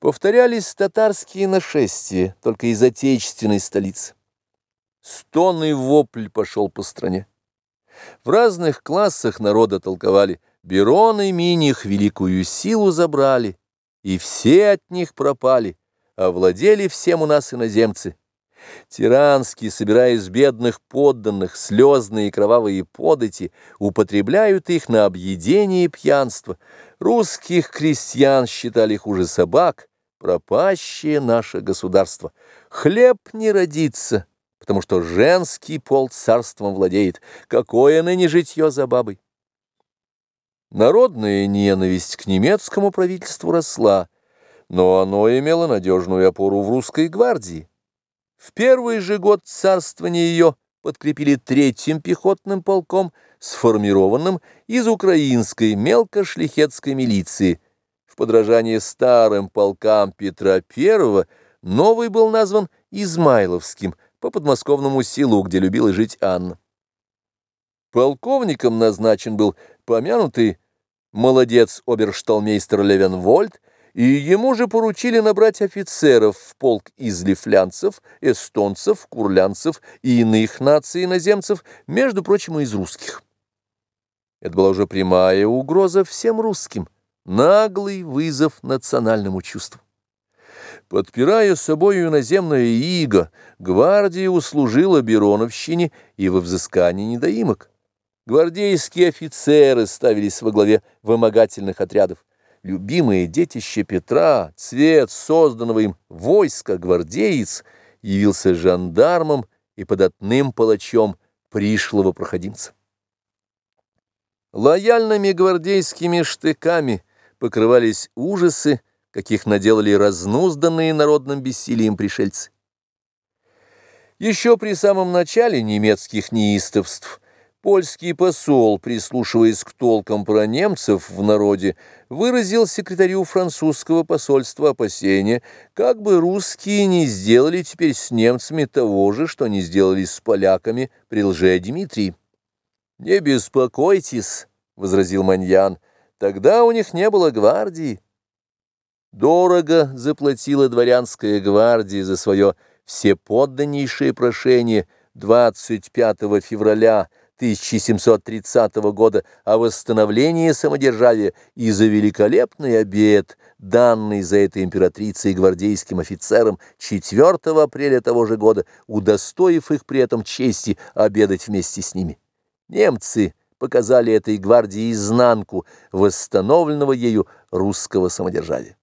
Повторялись татарские нашествия, только из отечественной столицы. Стон и вопль пошел по стране. В разных классах народа толковали «Берон и Миних великую силу забрали, и все от них пропали, овладели всем у нас иноземцы, Тиранские, собирая из бедных подданных слезные и кровавые подати, употребляют их на объедение и пьянство. Русских крестьян считали хуже собак, пропащее наше государство. Хлеб не родится, потому что женский пол царством владеет. Какое ныне житье за бабой? Народная ненависть к немецкому правительству росла, но оно имело надежную опору в русской гвардии. В первый же год царствования ее подкрепили третьим пехотным полком, сформированным из украинской мелкошлихетской милиции. В подражание старым полкам Петра I новый был назван Измайловским по подмосковному селу, где любила жить Анна. Полковником назначен был помянутый молодец обершталмейстер Левенвольд, и ему же поручили набрать офицеров в полк из лифлянцев, эстонцев, курлянцев и иных наций иноземцев, между прочим, из русских. Это была уже прямая угроза всем русским, наглый вызов национальному чувству. Подпирая собою иноземное иго, гвардия услужила Бероновщине и во взыскании недоимок. Гвардейские офицеры ставились во главе вымогательных отрядов любимое детище Петра, цвет созданного им войска, гвардеец, явился жандармом и податным палачом пришлого проходимца. Лояльными гвардейскими штыками покрывались ужасы, каких наделали разнузданные народным бессилием пришельцы. Еще при самом начале немецких неистовств Польский посол, прислушиваясь к толкам про немцев в народе, выразил секретарю французского посольства опасения, как бы русские не сделали теперь с немцами того же, что не сделали с поляками при лже-Дмитрии. «Не беспокойтесь», — возразил Маньян, — «тогда у них не было гвардии». Дорого заплатила дворянская гвардия за свое всеподданнейшее прошение 25 февраля 1730 года о восстановлении самодержавия и за великолепный обед, данный за этой императрицей гвардейским офицерам 4 апреля того же года, удостоив их при этом чести обедать вместе с ними. Немцы показали этой гвардии изнанку восстановленного ею русского самодержавия.